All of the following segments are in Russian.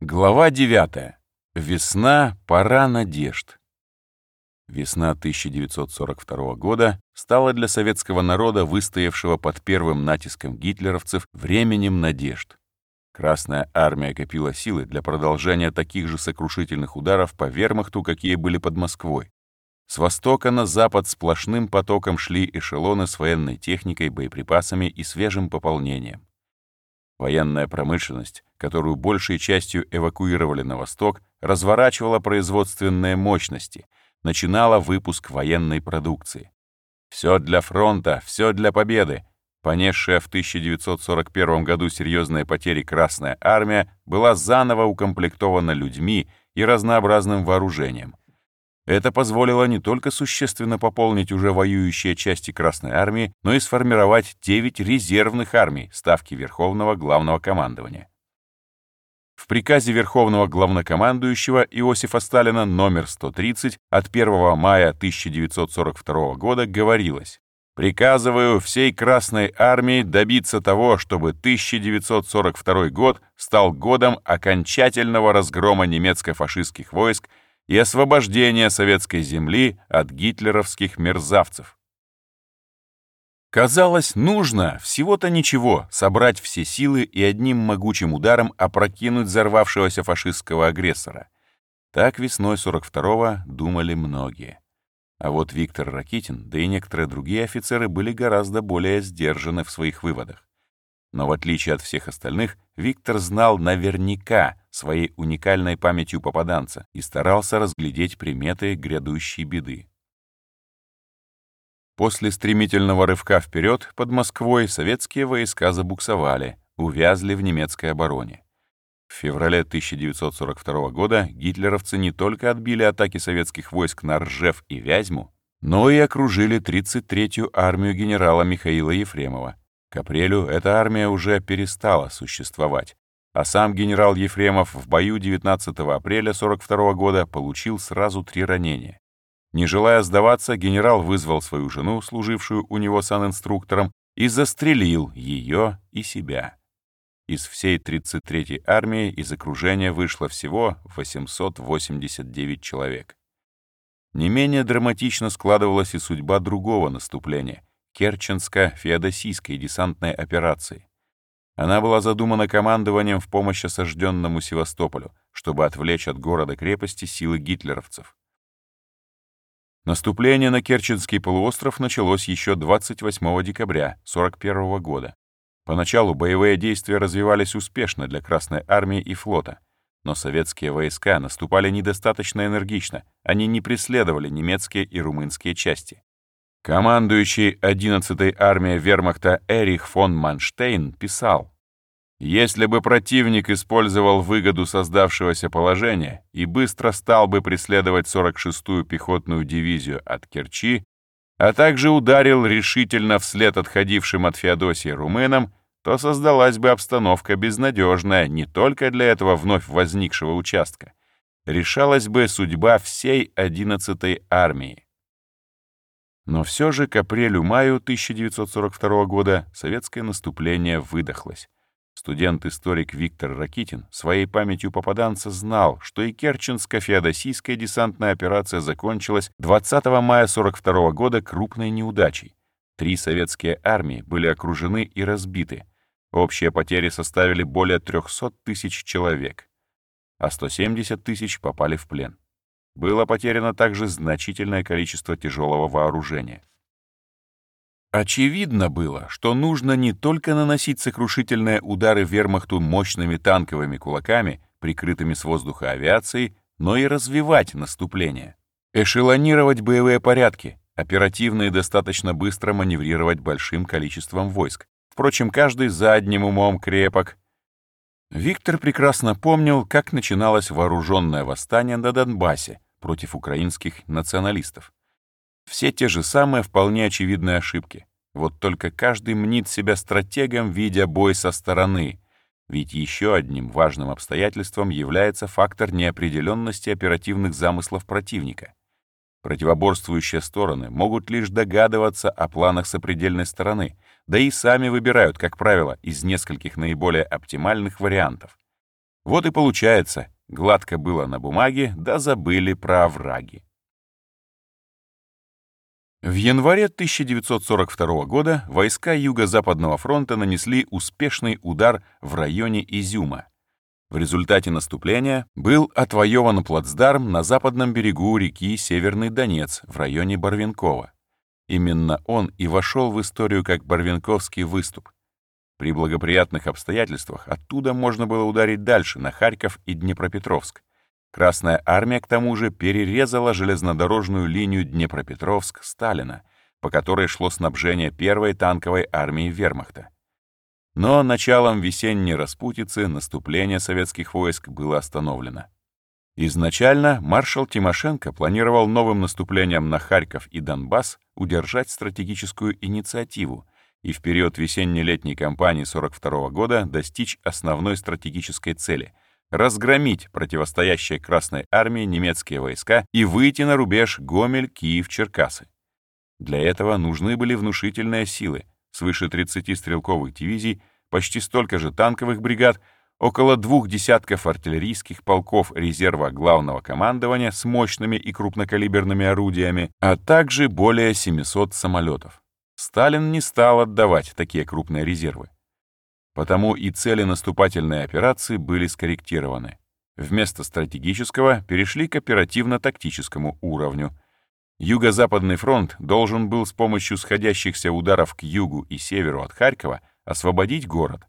Глава 9. Весна, пора надежд. Весна 1942 года стала для советского народа, выстоявшего под первым натиском гитлеровцев, временем надежд. Красная армия копила силы для продолжения таких же сокрушительных ударов по вермахту, какие были под Москвой. С востока на запад сплошным потоком шли эшелоны с военной техникой, боеприпасами и свежим пополнением. Военная промышленность, которую большей частью эвакуировали на восток, разворачивала производственные мощности, начинала выпуск военной продукции. Все для фронта, все для победы. Понесшая в 1941 году серьезные потери Красная Армия была заново укомплектована людьми и разнообразным вооружением. Это позволило не только существенно пополнить уже воюющие части Красной Армии, но и сформировать 9 резервных армий Ставки Верховного Главного Командования. В приказе Верховного Главнокомандующего Иосифа Сталина номер 130 от 1 мая 1942 года говорилось «Приказываю всей Красной Армии добиться того, чтобы 1942 год стал годом окончательного разгрома немецко-фашистских войск и освобождения советской земли от гитлеровских мерзавцев. Казалось, нужно всего-то ничего собрать все силы и одним могучим ударом опрокинуть взорвавшегося фашистского агрессора. Так весной 42-го думали многие. А вот Виктор Ракитин, да и некоторые другие офицеры были гораздо более сдержаны в своих выводах. Но в отличие от всех остальных, Виктор знал наверняка своей уникальной памятью попаданца и старался разглядеть приметы грядущей беды. После стремительного рывка вперед под Москвой советские войска забуксовали, увязли в немецкой обороне. В феврале 1942 года гитлеровцы не только отбили атаки советских войск на Ржев и Вязьму, но и окружили 33-ю армию генерала Михаила Ефремова, к апрелю эта армия уже перестала существовать, а сам генерал Ефремов в бою 19 апреля 42 года получил сразу три ранения. Не желая сдаваться, генерал вызвал свою жену, служившую у него санинструктором, и застрелил ее и себя. Из всей 33-й армии из окружения вышло всего 889 человек. Не менее драматично складывалась и судьба другого наступления, Керченско-Феодосийской десантной операции. Она была задумана командованием в помощь осажденному Севастополю, чтобы отвлечь от города-крепости силы гитлеровцев. Наступление на Керченский полуостров началось еще 28 декабря 1941 года. Поначалу боевые действия развивались успешно для Красной армии и флота, но советские войска наступали недостаточно энергично, они не преследовали немецкие и румынские части. Командующий 11-й армией вермахта Эрих фон Манштейн писал, «Если бы противник использовал выгоду создавшегося положения и быстро стал бы преследовать 46-ю пехотную дивизию от Керчи, а также ударил решительно вслед отходившим от Феодосии румынам, то создалась бы обстановка безнадежная не только для этого вновь возникшего участка. Решалась бы судьба всей 11-й армии. Но все же к апрелю-маю 1942 года советское наступление выдохлось. Студент-историк Виктор Ракитин своей памятью попаданца знал, что и Керченско-феодосийская десантная операция закончилась 20 мая 1942 года крупной неудачей. Три советские армии были окружены и разбиты. Общие потери составили более 300 тысяч человек, а 170 тысяч попали в плен. Было потеряно также значительное количество тяжелого вооружения. Очевидно было, что нужно не только наносить сокрушительные удары вермахту мощными танковыми кулаками, прикрытыми с воздуха авиацией, но и развивать наступление. Эшелонировать боевые порядки, оперативно и достаточно быстро маневрировать большим количеством войск. Впрочем, каждый задним умом крепок. Виктор прекрасно помнил, как начиналось вооруженное восстание на Донбассе, против украинских националистов. Все те же самые вполне очевидные ошибки. Вот только каждый мнит себя стратегом, видя бой со стороны. Ведь еще одним важным обстоятельством является фактор неопределенности оперативных замыслов противника. Противоборствующие стороны могут лишь догадываться о планах сопредельной стороны, да и сами выбирают, как правило, из нескольких наиболее оптимальных вариантов. Вот и получается, гладко было на бумаге, да забыли про овраги. В январе 1942 года войска Юго-Западного фронта нанесли успешный удар в районе Изюма. В результате наступления был отвоеван плацдарм на западном берегу реки Северный Донец в районе Барвинкова. Именно он и вошел в историю как Барвинковский выступ. При благоприятных обстоятельствах оттуда можно было ударить дальше, на Харьков и Днепропетровск. Красная армия, к тому же, перерезала железнодорожную линию Днепропетровск-Сталина, по которой шло снабжение первой танковой армии вермахта. Но началом весенней распутицы наступление советских войск было остановлено. Изначально маршал Тимошенко планировал новым наступлением на Харьков и Донбасс удержать стратегическую инициативу и в период весенне-летней кампании 42 года достичь основной стратегической цели — разгромить противостоящие Красной армии немецкие войска и выйти на рубеж Гомель-Киев-Черкасы. Для этого нужны были внушительные силы, свыше 30 стрелковых дивизий, почти столько же танковых бригад, около двух десятков артиллерийских полков резерва главного командования с мощными и крупнокалиберными орудиями, а также более 700 самолетов. Сталин не стал отдавать такие крупные резервы. Потому и цели наступательной операции были скорректированы. Вместо стратегического перешли к оперативно-тактическому уровню. Юго-Западный фронт должен был с помощью сходящихся ударов к югу и северу от Харькова освободить город.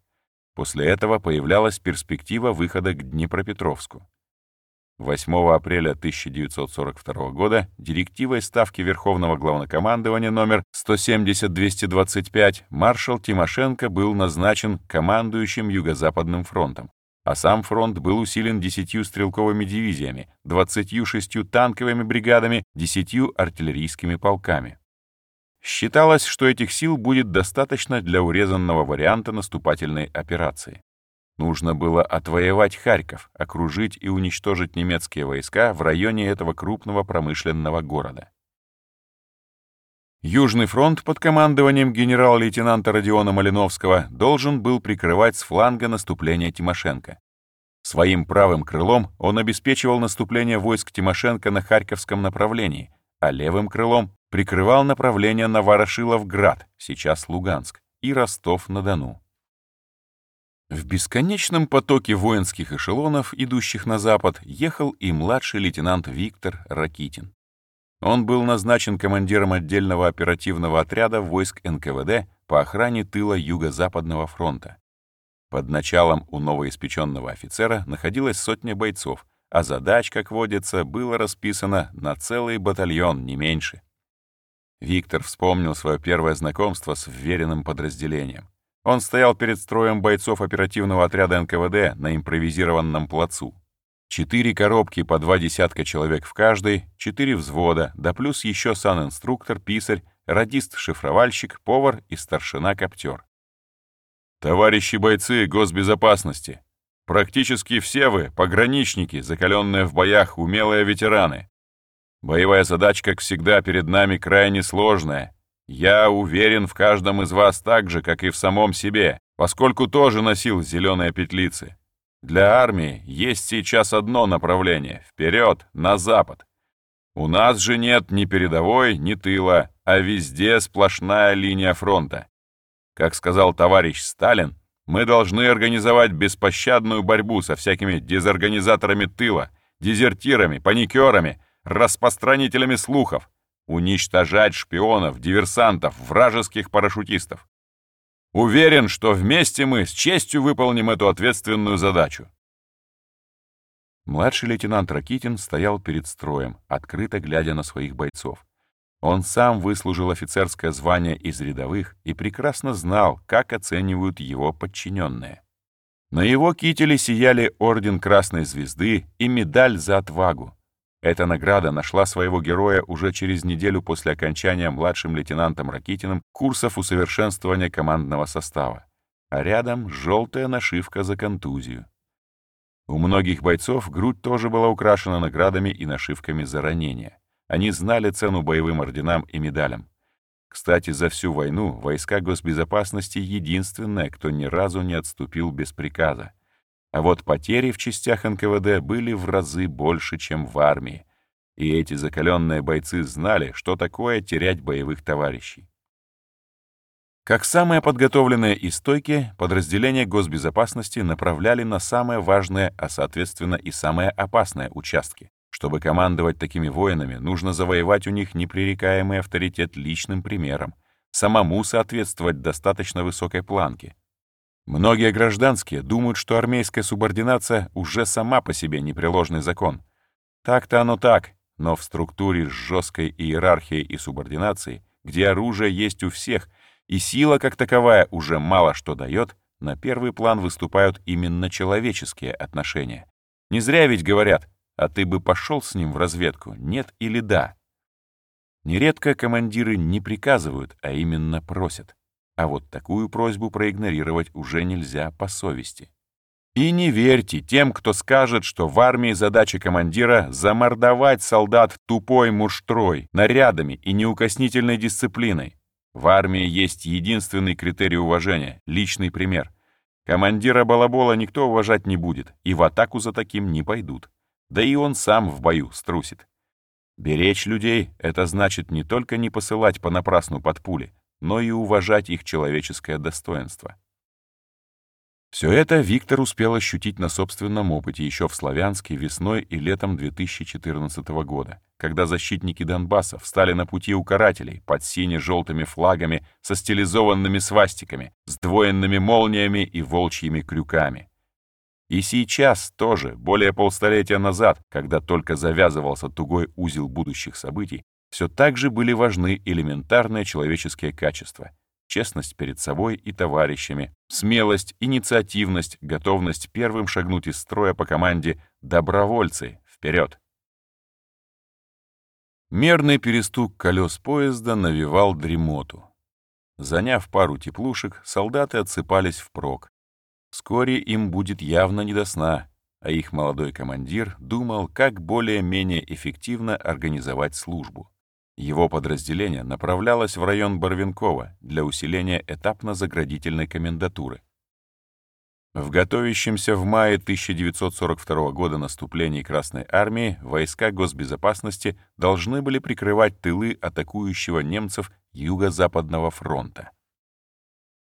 После этого появлялась перспектива выхода к Днепропетровску. 8 апреля 1942 года директивой Ставки Верховного Главнокомандования номер 170-225 маршал Тимошенко был назначен командующим Юго-Западным фронтом, а сам фронт был усилен 10 стрелковыми дивизиями, 26 танковыми бригадами, 10 артиллерийскими полками. Считалось, что этих сил будет достаточно для урезанного варианта наступательной операции. Нужно было отвоевать Харьков, окружить и уничтожить немецкие войска в районе этого крупного промышленного города. Южный фронт под командованием генерал-лейтенанта Родиона Малиновского должен был прикрывать с фланга наступление Тимошенко. Своим правым крылом он обеспечивал наступление войск Тимошенко на Харьковском направлении, а левым крылом прикрывал направление на Ворошиловград, сейчас Луганск, и Ростов-на-Дону. В бесконечном потоке воинских эшелонов, идущих на запад, ехал и младший лейтенант Виктор Ракитин. Он был назначен командиром отдельного оперативного отряда войск НКВД по охране тыла Юго-Западного фронта. Под началом у новоиспеченного офицера находилась сотня бойцов, а задач, как водится, было расписано на целый батальон, не меньше. Виктор вспомнил свое первое знакомство с вверенным подразделением. Он стоял перед строем бойцов оперативного отряда НКВД на импровизированном плацу. Четыре коробки по два десятка человек в каждой, четыре взвода, да плюс еще санинструктор, писарь, радист-шифровальщик, повар и старшина-коптер. «Товарищи бойцы госбезопасности, практически все вы — пограничники, закаленные в боях, умелые ветераны. Боевая задача, как всегда, перед нами крайне сложная, я уверен в каждом из вас так же, как и в самом себе, поскольку тоже носил зеленые петлицы. Для армии есть сейчас одно направление — вперед, на запад. У нас же нет ни передовой, ни тыла, а везде сплошная линия фронта. Как сказал товарищ Сталин, мы должны организовать беспощадную борьбу со всякими дезорганизаторами тыла, дезертирами, паникерами, распространителями слухов, уничтожать шпионов, диверсантов, вражеских парашютистов. Уверен, что вместе мы с честью выполним эту ответственную задачу. Младший лейтенант Ракитин стоял перед строем, открыто глядя на своих бойцов. Он сам выслужил офицерское звание из рядовых и прекрасно знал, как оценивают его подчиненные. На его кителе сияли орден Красной Звезды и медаль за отвагу. Эта награда нашла своего героя уже через неделю после окончания младшим лейтенантом Ракитиным курсов усовершенствования командного состава. А рядом желтая нашивка за контузию. У многих бойцов грудь тоже была украшена наградами и нашивками за ранения. Они знали цену боевым орденам и медалям. Кстати, за всю войну войска госбезопасности единственное, кто ни разу не отступил без приказа. А вот потери в частях НКВД были в разы больше, чем в армии. И эти закаленные бойцы знали, что такое терять боевых товарищей. Как самые подготовленные и стойкие, подразделения госбезопасности направляли на самые важные, а соответственно и самые опасные участки. Чтобы командовать такими воинами, нужно завоевать у них непререкаемый авторитет личным примером, самому соответствовать достаточно высокой планке. Многие гражданские думают, что армейская субординация уже сама по себе непреложный закон. Так-то оно так, но в структуре с жесткой иерархией и субординацией, где оружие есть у всех, и сила как таковая уже мало что дает, на первый план выступают именно человеческие отношения. Не зря ведь говорят, а ты бы пошел с ним в разведку, нет или да? Нередко командиры не приказывают, а именно просят. А вот такую просьбу проигнорировать уже нельзя по совести. И не верьте тем, кто скажет, что в армии задача командира — замордовать солдат тупой муштрой, нарядами и неукоснительной дисциплиной. В армии есть единственный критерий уважения — личный пример. Командира балабола никто уважать не будет, и в атаку за таким не пойдут. Да и он сам в бою струсит. Беречь людей — это значит не только не посылать понапрасну под пули, но и уважать их человеческое достоинство. Все это Виктор успел ощутить на собственном опыте еще в Славянске весной и летом 2014 года, когда защитники Донбасса встали на пути у карателей под сине-желтыми флагами со стилизованными свастиками, сдвоенными молниями и волчьими крюками. И сейчас тоже, более полстолетия назад, когда только завязывался тугой узел будущих событий, все так же были важны элементарные человеческие качества — честность перед собой и товарищами, смелость, инициативность, готовность первым шагнуть из строя по команде «Добровольцы! Вперед!». Мерный перестук колес поезда навевал дремоту. Заняв пару теплушек, солдаты отсыпались впрок. Вскоре им будет явно не до сна, а их молодой командир думал, как более-менее эффективно организовать службу. Его подразделение направлялось в район Барвинкова для усиления этапно-заградительной комендатуры. В готовящемся в мае 1942 года наступлении Красной Армии войска госбезопасности должны были прикрывать тылы атакующего немцев Юго-Западного фронта.